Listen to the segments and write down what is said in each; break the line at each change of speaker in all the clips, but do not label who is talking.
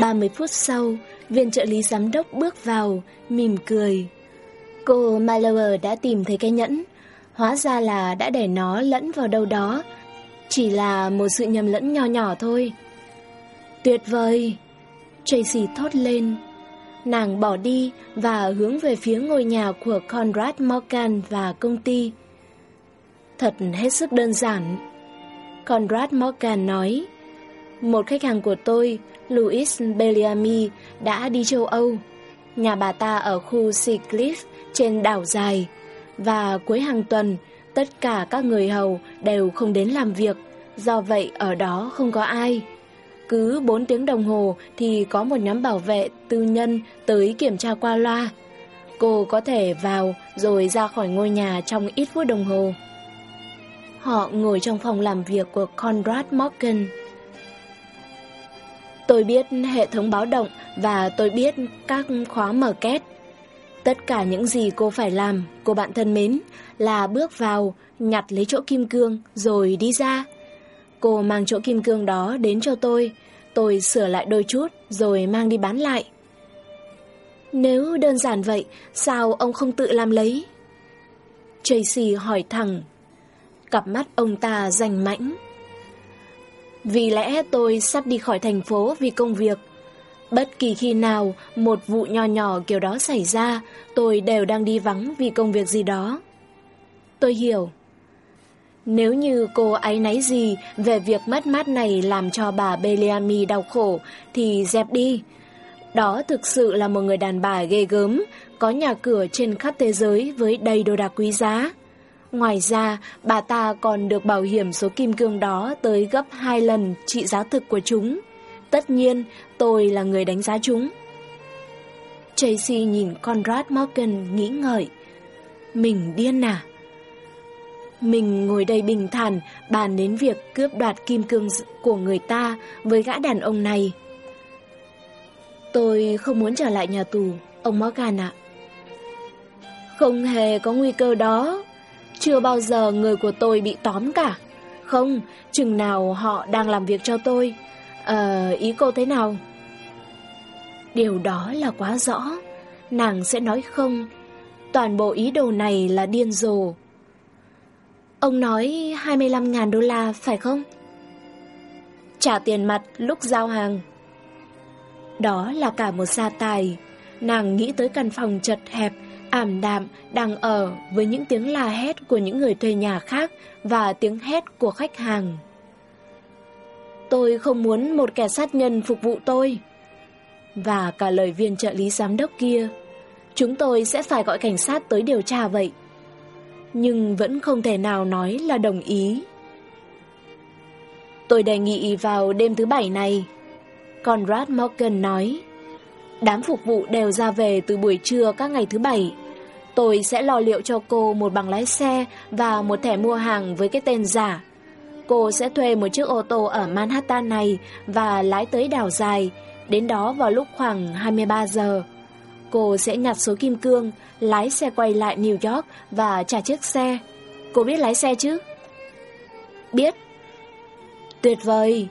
30 phút sau, viên trợ lý giám đốc bước vào, mỉm cười. Cô Mallower đã tìm thấy cái nhẫn, hóa ra là đã để nó lẫn vào đâu đó, chỉ là một sự nhầm lẫn nhỏ nhỏ thôi. Tuyệt vời! Tracy thốt lên. Nàng bỏ đi và hướng về phía ngôi nhà của Conrad Morgan và công ty. Thật hết sức đơn giản. Conrad Morgan nói, một khách hàng của tôi, Louis Belliami đã đi châu Âu. Nhà bà ta ở khu Sea Cliff trên đảo dài. Và cuối hàng tuần, tất cả các người hầu đều không đến làm việc, do vậy ở đó không có ai. Cứ 4 tiếng đồng hồ thì có một nhóm bảo vệ tư nhân tới kiểm tra qua loa. Cô có thể vào rồi ra khỏi ngôi nhà trong ít phút đồng hồ. Họ ngồi trong phòng làm việc của Conrad Morgan. Tôi biết hệ thống báo động và tôi biết các khóa mở két. Tất cả những gì cô phải làm, cô bạn thân mến, là bước vào, nhặt lấy chỗ kim cương rồi đi ra. Cô mang chỗ kim cương đó đến cho tôi, tôi sửa lại đôi chút rồi mang đi bán lại. Nếu đơn giản vậy, sao ông không tự làm lấy? Tracy hỏi thẳng. Cặp mắt ông ta rành mãnh. Vì lẽ tôi sắp đi khỏi thành phố vì công việc. Bất kỳ khi nào một vụ nho nhỏ kiểu đó xảy ra, tôi đều đang đi vắng vì công việc gì đó. Tôi hiểu. Nếu như cô ấy náy gì về việc mất mát này làm cho bà Beliamy đau khổ thì dẹp đi. Đó thực sự là một người đàn bà ghê gớm, có nhà cửa trên khắp thế giới với đầy đồ đạc quý giá. Ngoài ra, bà ta còn được bảo hiểm số kim cương đó tới gấp 2 lần trị giá thực của chúng. Tất nhiên, tôi là người đánh giá chúng. Tracy nhìn Conrad Morgan nghĩ ngợi. Mình điên à? Mình ngồi đây bình thản bàn đến việc cướp đoạt kim cương của người ta với gã đàn ông này. Tôi không muốn trở lại nhà tù, ông Morgan ạ. Không hề có nguy cơ đó. Chưa bao giờ người của tôi bị tóm cả. Không, chừng nào họ đang làm việc cho tôi. Ờ, ý cô thế nào? Điều đó là quá rõ. Nàng sẽ nói không. Toàn bộ ý đồ này là điên rồ. Ông nói 25.000 đô la phải không? Trả tiền mặt lúc giao hàng. Đó là cả một gia tài. Nàng nghĩ tới căn phòng chật hẹp ảm đạm đang ở với những tiếng la hét của những người thuê nhà khác và tiếng hét của khách hàng. Tôi không muốn một kẻ sát nhân phục vụ tôi. Và cả lời viên trợ lý giám đốc kia, chúng tôi sẽ phải gọi cảnh sát tới điều tra vậy. Nhưng vẫn không thể nào nói là đồng ý. Tôi đề nghị vào đêm thứ bảy này. Conrad Morgan nói. Đám phục vụ đều ra về từ buổi trưa các ngày thứ bảy. Tôi sẽ lo liệu cho cô một bằng lái xe và một thẻ mua hàng với cái tên giả. Cô sẽ thuê một chiếc ô tô ở Manhattan này và lái tới đảo dài, đến đó vào lúc khoảng 23 giờ. Cô sẽ nhặt số kim cương, lái xe quay lại New York và trả chiếc xe. Cô biết lái xe chứ? Biết. Tuyệt vời.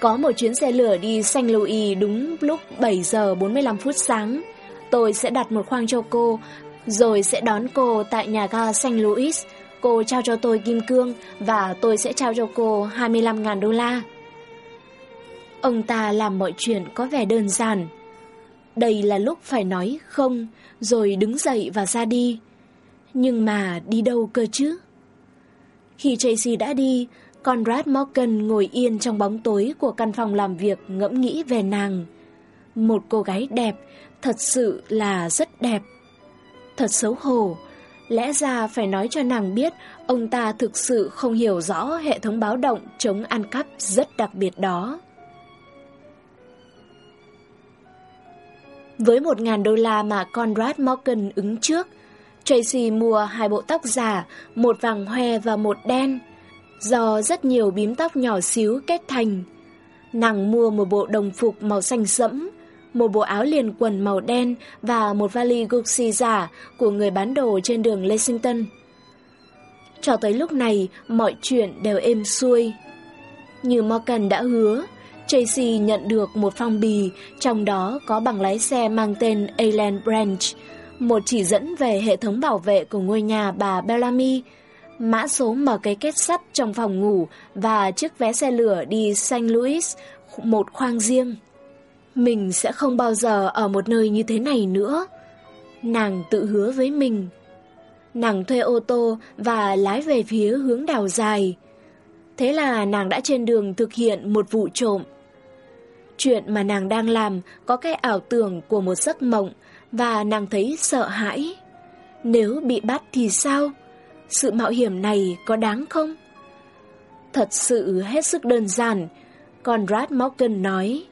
Có một chuyến xe lửa đi Saint Louis đúng lúc 7 giờ 45 phút sáng. Tôi sẽ đặt một khoang cho cô, rồi sẽ đón cô tại nhà ga San Louis. Cô trao cho tôi kim cương và tôi sẽ trao cho cô 25.000 đô la. Ông ta làm mọi chuyện có vẻ đơn giản. Đây là lúc phải nói không, rồi đứng dậy và ra đi. Nhưng mà đi đâu cơ chứ? Khi Tracy đã đi, Conrad Morgan ngồi yên trong bóng tối của căn phòng làm việc ngẫm nghĩ về nàng. Một cô gái đẹp, thật sự là rất đẹp. Thật xấu hổ, lẽ ra phải nói cho nàng biết ông ta thực sự không hiểu rõ hệ thống báo động chống ăn cắp rất đặc biệt đó. Với 1.000 đô la mà Conrad Morgan ứng trước, Tracy mua hai bộ tóc giả, một vàng hoe và một đen, do rất nhiều bím tóc nhỏ xíu kết thành. Nàng mua một bộ đồng phục màu xanh sẫm, một bộ áo liền quần màu đen và một vali Gucci giả của người bán đồ trên đường Lexington. Cho tới lúc này, mọi chuyện đều êm xuôi. Như Morgan đã hứa, Tracy nhận được một phong bì, trong đó có bằng lái xe mang tên Alan Branch, một chỉ dẫn về hệ thống bảo vệ của ngôi nhà bà Bellamy, mã số mở cái kết sắt trong phòng ngủ và chiếc vé xe lửa đi St. Louis, một khoang riêng. Mình sẽ không bao giờ ở một nơi như thế này nữa. Nàng tự hứa với mình. Nàng thuê ô tô và lái về phía hướng đào dài. Thế là nàng đã trên đường thực hiện một vụ trộm. Chuyện mà nàng đang làm có cái ảo tưởng của một giấc mộng và nàng thấy sợ hãi. Nếu bị bắt thì sao? Sự mạo hiểm này có đáng không? Thật sự hết sức đơn giản, Conrad Morgan nói.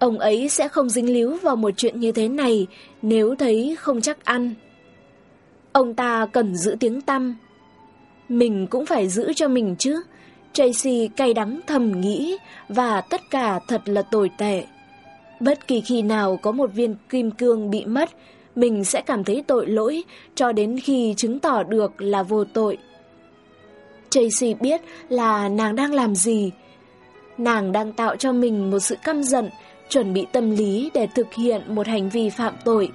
Ông ấy sẽ không dính líu vào một chuyện như thế này nếu thấy không chắc ăn. Ông ta cần giữ tiếng tăm. Mình cũng phải giữ cho mình chứ. Tracy cay đắng thầm nghĩ và tất cả thật là tồi tệ. Bất kỳ khi nào có một viên kim cương bị mất, mình sẽ cảm thấy tội lỗi cho đến khi chứng tỏ được là vô tội. Tracy biết là nàng đang làm gì. Nàng đang tạo cho mình một sự căm giận, chuẩn bị tâm lý để thực hiện một hành vi phạm tội.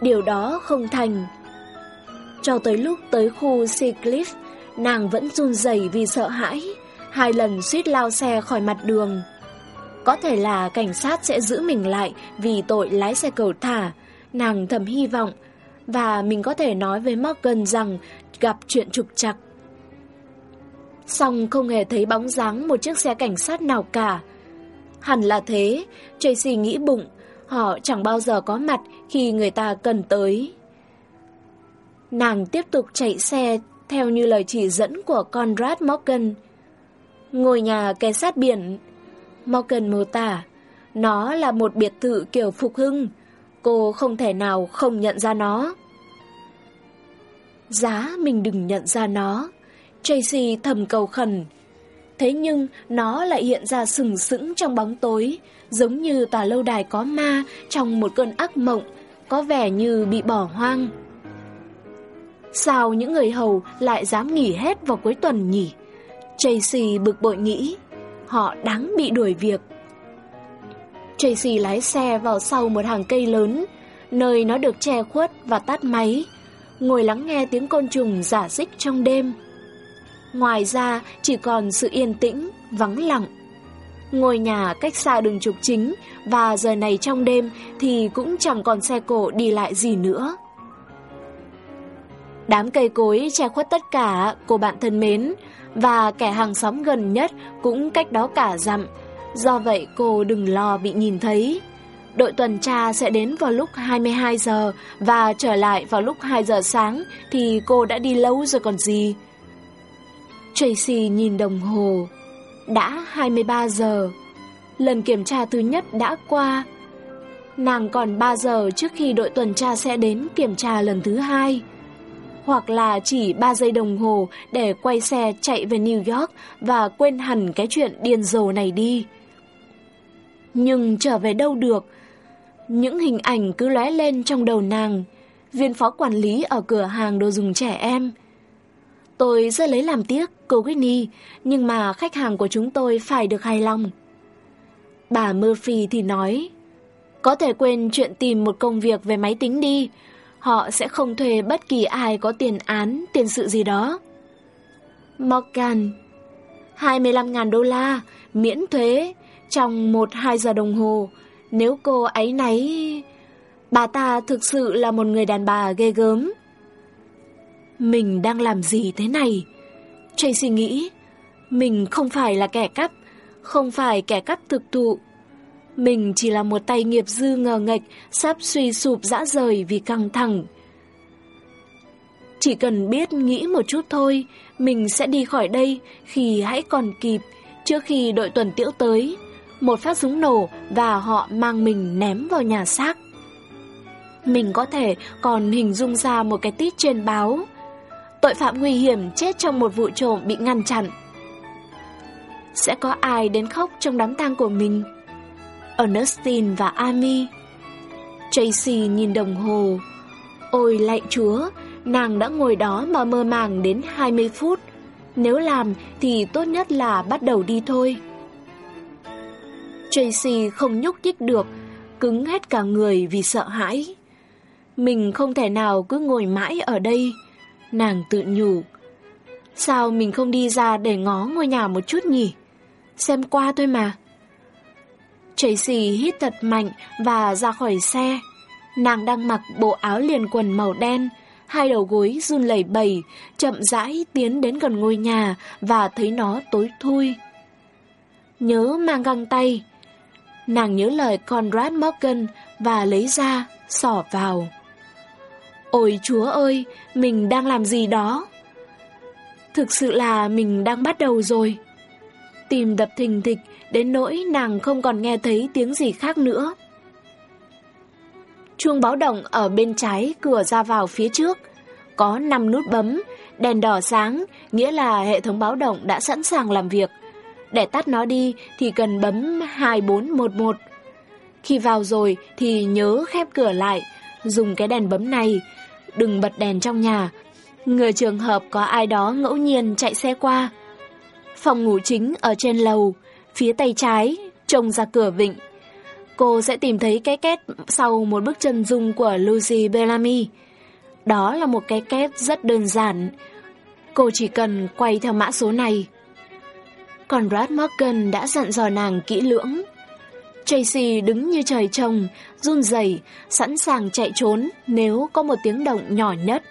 Điều đó không thành. Cho tới lúc tới khu Seacliff, nàng vẫn run rẩy vì sợ hãi, hai lần suýt lao xe khỏi mặt đường. Có thể là cảnh sát sẽ giữ mình lại vì tội lái xe cầu thả, nàng thầm hy vọng, và mình có thể nói với Morgan rằng gặp chuyện trục trặc. Xong không hề thấy bóng dáng một chiếc xe cảnh sát nào cả. Hẳn là thế, Tracy nghĩ bụng, họ chẳng bao giờ có mặt khi người ta cần tới. Nàng tiếp tục chạy xe theo như lời chỉ dẫn của Conrad Morgan. Ngôi nhà kề sát biển. Morgan mô tả, nó là một biệt thự kiểu phục hưng, cô không thể nào không nhận ra nó. Giá mình đừng nhận ra nó, Tracy thầm cầu khẩn. Thế nhưng nó lại hiện ra sừng sững trong bóng tối, giống như tòa lâu đài có ma trong một cơn ác mộng, có vẻ như bị bỏ hoang. Sao những người hầu lại dám nghỉ hết vào cuối tuần nhỉ? Tracy bực bội nghĩ, họ đáng bị đuổi việc. Tracy lái xe vào sau một hàng cây lớn, nơi nó được che khuất và tắt máy, ngồi lắng nghe tiếng côn trùng giả dích trong đêm. Ngoài ra chỉ còn sự yên tĩnh, vắng lặng. Ngôi nhà cách xa đường trục chính và giờ này trong đêm thì cũng chẳng còn xe cổ đi lại gì nữa. Đám cây cối che khuất tất cả, cô bạn thân mến, và kẻ hàng xóm gần nhất cũng cách đó cả dặm. Do vậy cô đừng lo bị nhìn thấy. Đội tuần tra sẽ đến vào lúc 22 giờ và trở lại vào lúc 2 giờ sáng thì cô đã đi lâu rồi còn gì. Tracy nhìn đồng hồ. Đã 23 giờ. Lần kiểm tra thứ nhất đã qua. Nàng còn 3 giờ trước khi đội tuần tra sẽ đến kiểm tra lần thứ hai hoặc là chỉ 3 giây đồng hồ để quay xe chạy về New York và quên hẳn cái chuyện điên rồ này đi. Nhưng trở về đâu được, những hình ảnh cứ lóe lên trong đầu nàng, viên phó quản lý ở cửa hàng đồ dùng trẻ em. Tôi rất lấy làm tiếc, cô Whitney, nhưng mà khách hàng của chúng tôi phải được hài lòng. Bà Murphy thì nói, có thể quên chuyện tìm một công việc về máy tính đi, họ sẽ không thuê bất kỳ ai có tiền án, tiền sự gì đó. Morgan 25.000 đô la, miễn thuế, trong 1-2 giờ đồng hồ. Nếu cô ấy nấy... Bà ta thực sự là một người đàn bà ghê gớm. Mình đang làm gì thế này? Tracy nghĩ, mình không phải là kẻ cắp, không phải kẻ cắp thực thụ. Mình chỉ là một tay nghiệp dư ngờ nghệch, sắp suy sụp dã rời vì căng thẳng. Chỉ cần biết nghĩ một chút thôi, mình sẽ đi khỏi đây khi hãy còn kịp, trước khi đội tuần tiễu tới. Một phát súng nổ và họ mang mình ném vào nhà xác. Mình có thể còn hình dung ra một cái tít trên báo. Tội phạm nguy hiểm chết trong một vụ trộm bị ngăn chặn. Sẽ có ai đến khóc trong đám tang của mình? Ernestine và Amy. Tracy nhìn đồng hồ. Ôi lạy chúa, nàng đã ngồi đó mà mơ màng đến 20 phút. Nếu làm thì tốt nhất là bắt đầu đi thôi. Tracy không nhúc nhích được, cứng hết cả người vì sợ hãi. Mình không thể nào cứ ngồi mãi ở đây. Nàng tự nhủ. Sao mình không đi ra để ngó ngôi nhà một chút nhỉ? Xem qua thôi mà. Tracy hít thật mạnh và ra khỏi xe. Nàng đang mặc bộ áo liền quần màu đen, hai đầu gối run lẩy bẩy, chậm rãi tiến đến gần ngôi nhà và thấy nó tối thui. Nhớ mang găng tay. Nàng nhớ lời Conrad Morgan và lấy ra, xỏ vào. Ôi chúa ơi, mình đang làm gì đó? Thực sự là mình đang bắt đầu rồi. Tìm đập thình thịch đến nỗi nàng không còn nghe thấy tiếng gì khác nữa. Chuông báo động ở bên trái cửa ra vào phía trước. Có 5 nút bấm, đèn đỏ sáng, nghĩa là hệ thống báo động đã sẵn sàng làm việc. Để tắt nó đi thì cần bấm 2411. Khi vào rồi thì nhớ khép cửa lại, dùng cái đèn bấm này, đừng bật đèn trong nhà. Người trường hợp có ai đó ngẫu nhiên chạy xe qua. Phòng ngủ chính ở trên lầu, phía tay trái, trông ra cửa vịnh. Cô sẽ tìm thấy cái két sau một bức chân dung của Lucy Bellamy. Đó là một cái két rất đơn giản. Cô chỉ cần quay theo mã số này. Còn Brad Morgan đã dặn dò nàng kỹ lưỡng. Tracy đứng như trời trồng, run rẩy, sẵn sàng chạy trốn nếu có một tiếng động nhỏ nhất.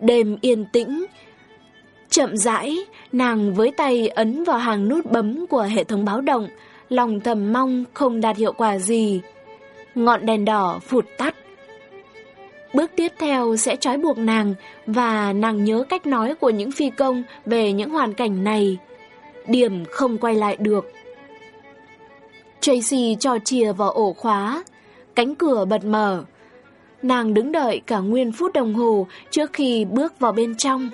Đêm yên tĩnh. Chậm rãi, nàng với tay ấn vào hàng nút bấm của hệ thống báo động, lòng thầm mong không đạt hiệu quả gì. Ngọn đèn đỏ phụt tắt. Bước tiếp theo sẽ trói buộc nàng và nàng nhớ cách nói của những phi công về những hoàn cảnh này. Điểm không quay lại được. Tracy trò chìa vào ổ khóa, cánh cửa bật mở. Nàng đứng đợi cả nguyên phút đồng hồ trước khi bước vào bên trong.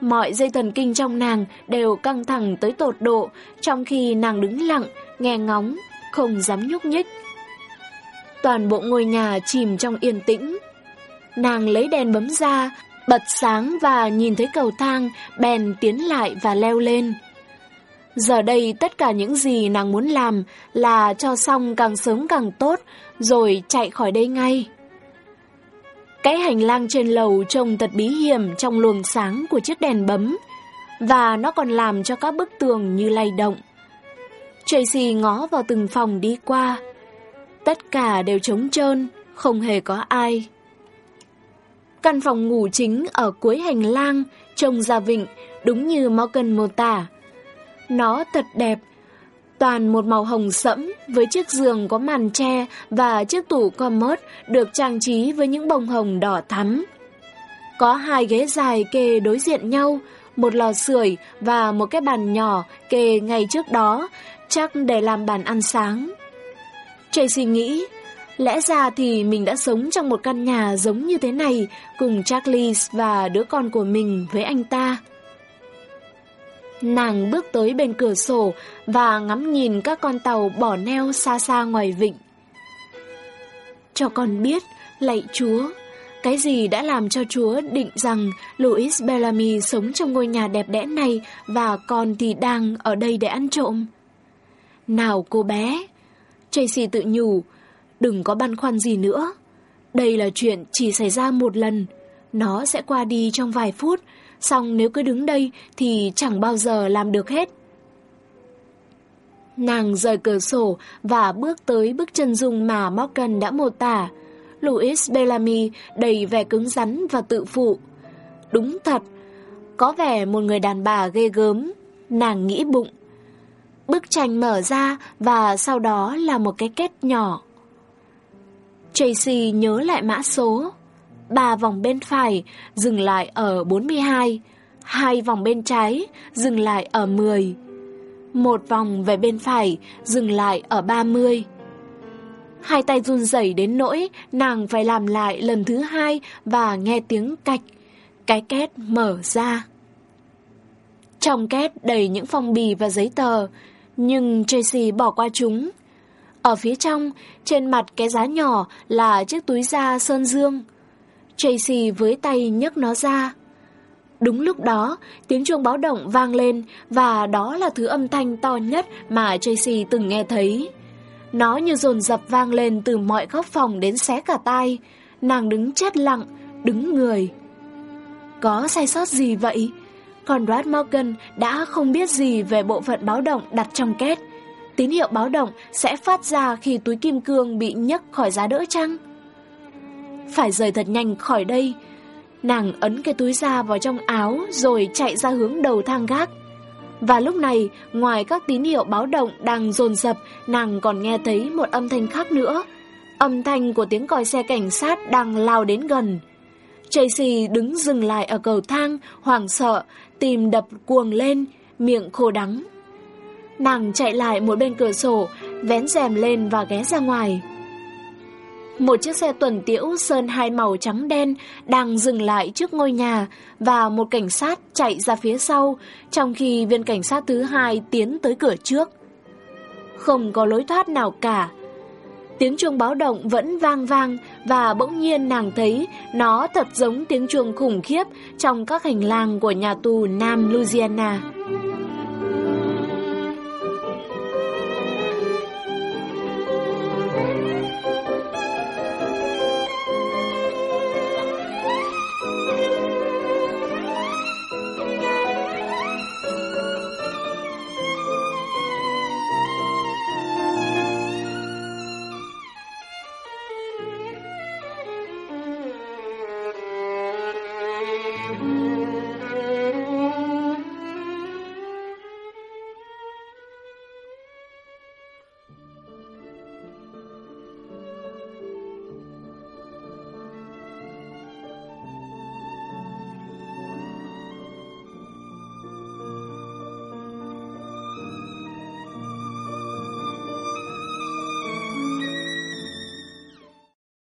Mọi dây thần kinh trong nàng đều căng thẳng tới tột độ, trong khi nàng đứng lặng, nghe ngóng, không dám nhúc nhích. Toàn bộ ngôi nhà chìm trong yên tĩnh. Nàng lấy đèn bấm ra, bật sáng và nhìn thấy cầu thang, bèn tiến lại và leo lên. Giờ đây tất cả những gì nàng muốn làm là cho xong càng sớm càng tốt, rồi chạy khỏi đây ngay. Cái hành lang trên lầu trông thật bí hiểm trong luồng sáng của chiếc đèn bấm, và nó còn làm cho các bức tường như lay động. Tracy ngó vào từng phòng đi qua. Tất cả đều trống trơn, không hề có ai. Căn phòng ngủ chính ở cuối hành lang, trông ra vịnh, đúng như Morgan mô tả. Nó thật đẹp, toàn một màu hồng sẫm với chiếc giường có màn tre và chiếc tủ commode được trang trí với những bông hồng đỏ thắm. Có hai ghế dài kề đối diện nhau, một lò sưởi và một cái bàn nhỏ kề ngay trước đó, chắc để làm bàn ăn sáng. Tracy nghĩ, lẽ ra thì mình đã sống trong một căn nhà giống như thế này cùng Charles và đứa con của mình với anh ta. Nàng bước tới bên cửa sổ và ngắm nhìn các con tàu bỏ neo xa xa ngoài vịnh. Cho con biết, lạy Chúa, cái gì đã làm cho Chúa định rằng Louis Bellamy sống trong ngôi nhà đẹp đẽ này và con thì đang ở đây để ăn trộm? Nào cô bé, Tracy tự nhủ, đừng có băn khoăn gì nữa. Đây là chuyện chỉ xảy ra một lần, nó sẽ qua đi trong vài phút xong nếu cứ đứng đây thì chẳng bao giờ làm được hết. Nàng rời cửa sổ và bước tới bức chân dung mà Morgan đã mô tả. Louis Bellamy đầy vẻ cứng rắn và tự phụ. Đúng thật, có vẻ một người đàn bà ghê gớm, nàng nghĩ bụng. Bức tranh mở ra và sau đó là một cái kết nhỏ. Tracy nhớ lại mã số ba vòng bên phải dừng lại ở 42, hai vòng bên trái dừng lại ở 10. một vòng về bên phải, dừng lại ở 30. Hai tay run rẩy đến nỗi nàng phải làm lại lần thứ hai và nghe tiếng cạch. Cái két mở ra. Trong két đầy những phong bì và giấy tờ, nhưng Tracy bỏ qua chúng. Ở phía trong, trên mặt cái giá nhỏ là chiếc túi da sơn dương. Tracy với tay nhấc nó ra. Đúng lúc đó, tiếng chuông báo động vang lên và đó là thứ âm thanh to nhất mà Tracy từng nghe thấy. Nó như dồn dập vang lên từ mọi góc phòng đến xé cả tai. Nàng đứng chết lặng, đứng người. Có sai sót gì vậy? Conrad Morgan đã không biết gì về bộ phận báo động đặt trong két. Tín hiệu báo động sẽ phát ra khi túi kim cương bị nhấc khỏi giá đỡ chăng? Phải rời thật nhanh khỏi đây. Nàng ấn cái túi ra vào trong áo rồi chạy ra hướng đầu thang gác. Và lúc này, ngoài các tín hiệu báo động đang dồn dập, nàng còn nghe thấy một âm thanh khác nữa. Âm thanh của tiếng còi xe cảnh sát đang lao đến gần. Tracy đứng dừng lại ở cầu thang, hoảng sợ, tìm đập cuồng lên, miệng khô đắng. Nàng chạy lại một bên cửa sổ, vén rèm lên và ghé ra ngoài. Một chiếc xe tuần tiễu sơn hai màu trắng đen đang dừng lại trước ngôi nhà và một cảnh sát chạy ra phía sau, trong khi viên cảnh sát thứ hai tiến tới cửa trước. Không có lối thoát nào cả. Tiếng chuông báo động vẫn vang vang và bỗng nhiên nàng thấy nó thật giống tiếng chuông khủng khiếp trong các hành lang của nhà tù Nam Louisiana.